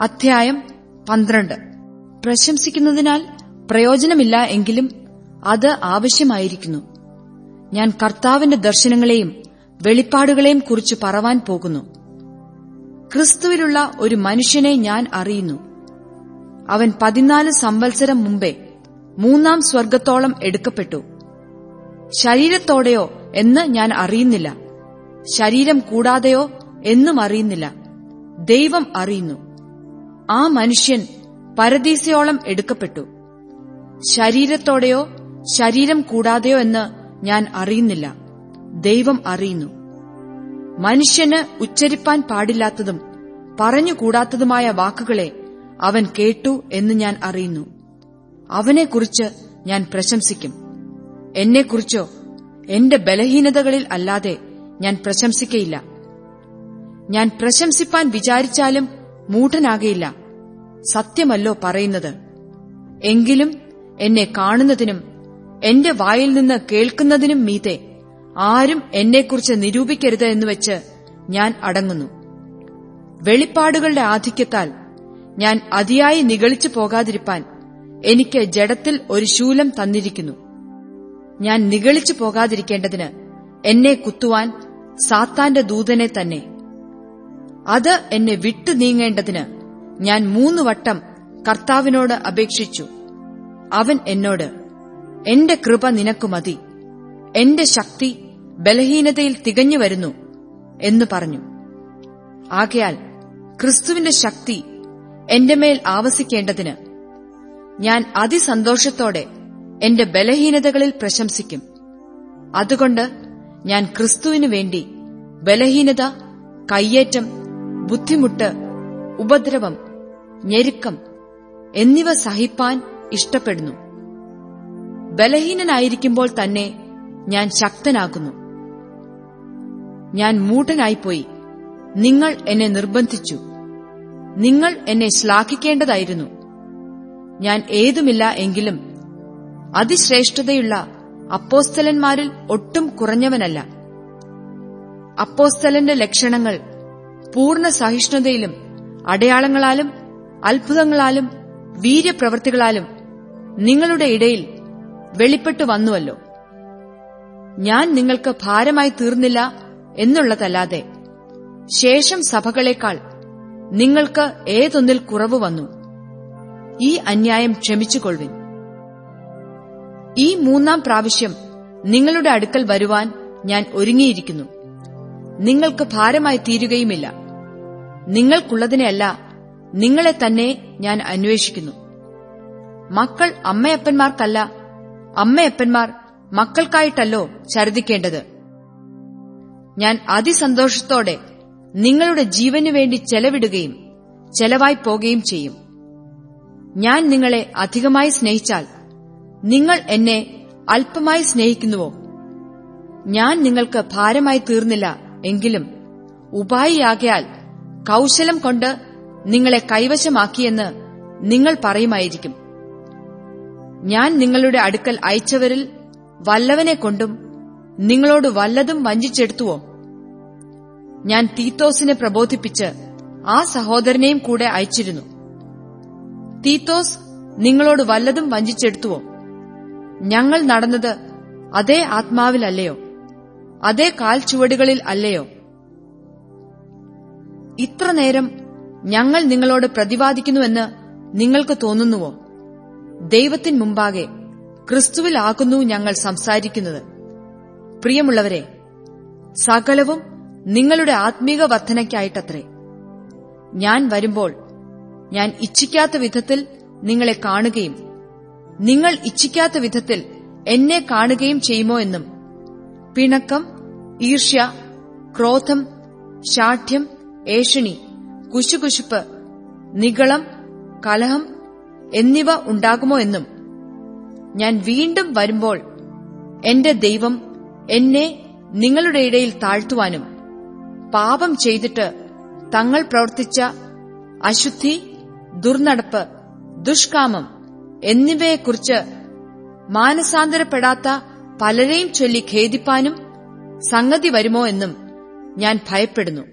അധ്യായം പന്ത്രണ്ട്. പ്രശംസിക്കുന്നതിനാൽ പ്രയോജനമില്ല എങ്കിലും അത് ആവശ്യമായിരിക്കുന്നു. ഞാൻ കർത്താവിന്റെ ദർശനങ്ങളെയും വെളിപ്പാടുകളെയും കുറിച്ച് പറവാൻ പോകുന്നു. ക്രിസ്തുവിലുള്ള ഒരു മനുഷ്യനെ ഞാൻ അറിയുന്നു. അവൻ പതിനാല് സംവത്സരം മുമ്പേ മൂന്നാം സ്വർഗത്തോളം എടുക്കപ്പെട്ടു. ശരീരത്തോടെയോ എന്ന് ഞാൻ അറിയുന്നില്ല. ശരീരം കൂടാതെയോ എന്നും അറിയുന്നില്ല. ദൈവം അറിയുന്നു. ആ മനുഷ്യൻ പരദീസയോളം എടുക്കപ്പെട്ടു. ശരീരത്തോടെയോ ശരീരം കൂടാതെയോ എന്ന് ഞാൻ അറിയുന്നില്ല. ദൈവം അറിയുന്നു. മനുഷ്യന് ഉച്ചരിപ്പാൻ പാടില്ലാത്തതും പറഞ്ഞുകൂടാത്തതുമായ വാക്കുകളെ അവൻ കേട്ടു എന്ന് ഞാൻ അറിയുന്നു. അവനെക്കുറിച്ച് ഞാൻ പ്രശംസിക്കും. എന്നെക്കുറിച്ചോ എന്റെ ബലഹീനതകളിൽ അല്ലാതെ ഞാൻ പ്രശംസിക്കയില്ല. ഞാൻ പ്രശംസിപ്പാൻ വിചാരിച്ചാലും മൂഢനാകയില്ല. സത്യമല്ലോ പറയുന്നത്. എങ്കിലും എന്നെ കാണുന്നതിനും എന്റെ വായിൽ നിന്ന് കേൾക്കുന്നതിനും മീതെ ആരും എന്നെക്കുറിച്ച് നിരൂപിക്കരുത് എന്നുവെച്ച് ഞാൻ അടങ്ങുന്നു. വെളിപ്പാടുകളുടെ ആധിക്യത്താൽ ഞാൻ അതിയായി നിഗളിച്ചു പോകാതിരിപ്പാൻ എനിക്ക് ജഡത്തിൽ ഒരു ശൂലം തന്നിരിക്കുന്നു. ഞാൻ നിഗളിച്ചു പോകാതിരിക്കേണ്ടതിന് എന്നെ കുത്തുവാൻ സാത്താന്റെ ദൂതനെ തന്നെ. അത് എന്നെ വിട്ടു നീങ്ങേണ്ടതിന് ഞാൻ മൂന്നു വട്ടം കർത്താവിനോട് അപേക്ഷിച്ചു. അവൻ എന്നോട് എന്റെ കൃപ നിനക്കു മതി. എന്റെ ശക്തി ബലഹീനതയിൽ തികഞ്ഞു വരുന്നു എന്ന് പറഞ്ഞു. ആകയാൽ ക്രിസ്തുവിന്റെ ശക്തി എന്റെ മേൽ ആവസിക്കേണ്ടതിന് ഞാൻ അതിസന്തോഷത്തോടെ എന്റെ ബലഹീനതകളിൽ പ്രശംസിക്കും. അതുകൊണ്ട് ഞാൻ ക്രിസ്തുവിനു വേണ്ടി ബലഹീനത കയ്യേറ്റം ബുദ്ധിമുട്ട് ഉപദ്രവം ഞെരുക്കം എന്നിവ സഹിപ്പാൻ ഇഷ്ടപ്പെടുന്നു. ബലഹീനനായിരിക്കുമ്പോൾ തന്നെ ഞാൻ ശക്തനാകുന്നു. ഞാൻ മൂഢനായിപ്പോയി. നിങ്ങൾ എന്നെ നിർബന്ധിച്ചു. നിങ്ങൾ എന്നെ ശ്ലാഘിക്കേണ്ടതായിരുന്നു. ഞാൻ ഏതുമില്ല എങ്കിലും അതിശ്രേഷ്ഠതയുള്ള അപ്പോസ്തലന്മാരിൽ ഒട്ടും കുറഞ്ഞവനല്ല. അപ്പോസ്തലന്റെ ലക്ഷണങ്ങൾ പൂർണ സഹിഷ്ണുതയിലും അടയാളങ്ങളാലും അത്ഭുതങ്ങളാലും വീര്യപ്രവൃത്തികളാലും നിങ്ങളുടെ ഇടയിൽ വെളിപ്പെട്ടു വന്നുവല്ലോ. ഞാൻ നിങ്ങൾക്ക് ഭാരമായി തീർന്നില്ല എന്നുള്ളതല്ലാതെ ശേഷം സഭകളേക്കാൾ നിങ്ങൾക്ക് ഏതൊന്നിൽ കുറവ് വന്നു? ഈ അന്യായം ക്ഷമിച്ചുകൊള്ളുവിൻ. ഈ മൂന്നാം പ്രാവശ്യം നിങ്ങളുടെ അടുക്കൽ വരുവാൻ ഞാൻ ഒരുങ്ങിയിരിക്കുന്നു. നിങ്ങൾക്ക് ഭാരമായി തീരുകയുമില്ല. നിങ്ങൾക്കുള്ളതിനെയല്ല നിങ്ങളെ തന്നെ ഞാൻ അന്വേഷിക്കുന്നു. മക്കൾ അമ്മയപ്പന്മാർക്കല്ല അമ്മയപ്പന്മാർ മക്കൾക്കായിട്ടല്ലോ ചരുതിക്കേണ്ടത് ഞാൻ അതിസന്തോഷത്തോടെ നിങ്ങളുടെ ജീവനു വേണ്ടി ചെലവിടുകയും ചെലവായി പോകുകയും ചെയ്യും. ഞാൻ നിങ്ങളെ അധികമായി സ്നേഹിച്ചാൽ നിങ്ങൾ എന്നെ അല്പമായി സ്നേഹിക്കുന്നുവോ? ഞാൻ നിങ്ങൾക്ക് ഭാരമായി തീർന്നില്ല എങ്കിലും ഉപായിയാകയാൽ കൌശലം കൊണ്ട് നിങ്ങളെ കൈവശമാക്കിയെന്ന് നിങ്ങൾ പറയുമായിരിക്കും. ഞാൻ നിങ്ങളുടെ അടുക്കൽ അയച്ചവരിൽ വല്ലവനെ കൊണ്ടും നിങ്ങളോട് വല്ലതും വഞ്ചിച്ചെടുത്തുവോ? ഞാൻ തീത്തോസിനെ പ്രബോധിപ്പിച്ച് ആ സഹോദരനെയും കൂടെ അയച്ചിരുന്നു. തീത്തോസ് നിങ്ങളോട് വല്ലതും വഞ്ചിച്ചെടുത്തുവോ? ഞങ്ങൾ നടന്നത് അതേ ആത്മാവിലല്ലയോ അതേ കാൽ ചുവടുകളിൽ അല്ലയോ? ഇത്ര നേരം ഞങ്ങൾ നിങ്ങളോട് പ്രതിവാദിക്കുന്നുവെന്ന് നിങ്ങൾക്ക് തോന്നുന്നുവോ? ദൈവത്തിന് മുമ്പാകെ ക്രിസ്തുവിൽ ക്രിസ്തുവിലാകുന്നു ഞങ്ങൾ സംസാരിക്കുന്നത്. പ്രിയമുള്ളവരെ സകലവും നിങ്ങളുടെ ആത്മീക വർധനയ്ക്കായിട്ടത്രേ. ഞാൻ വരുമ്പോൾ ഞാൻ ഇച്ഛിക്കാത്ത വിധത്തിൽ നിങ്ങളെ കാണുകയും നിങ്ങൾ ഇച്ഛിക്കാത്ത വിധത്തിൽ എന്നെ കാണുകയും ചെയ്യുമോ എന്നും. പിണക്കം ഈർഷ്യ ക്രോധം ശാഠ്യം ഏഷണി കുശുകുശുപ്പ് നികളം കലഹം എന്നിവ ഉണ്ടാകുമോ എന്നും. ഞാൻ വീണ്ടും വരുമ്പോൾ എന്റെ ദൈവം എന്നെ നിങ്ങളുടെ ഇടയിൽ താഴ്ത്തുവാനും പാപം ചെയ്തിട്ട് തങ്ങൾ പ്രവർത്തിച്ച അശുദ്ധി ദുർനടപ്പ് ദുഷ്കാമം എന്നിവയെക്കുറിച്ച് മാനസാന്തരപ്പെടാത്ത പലരെയും ചൊല്ലി ഖേദിപ്പാനും സംഗതി വരുമോ എന്നും ഞാൻ ഭയപ്പെടുന്നു.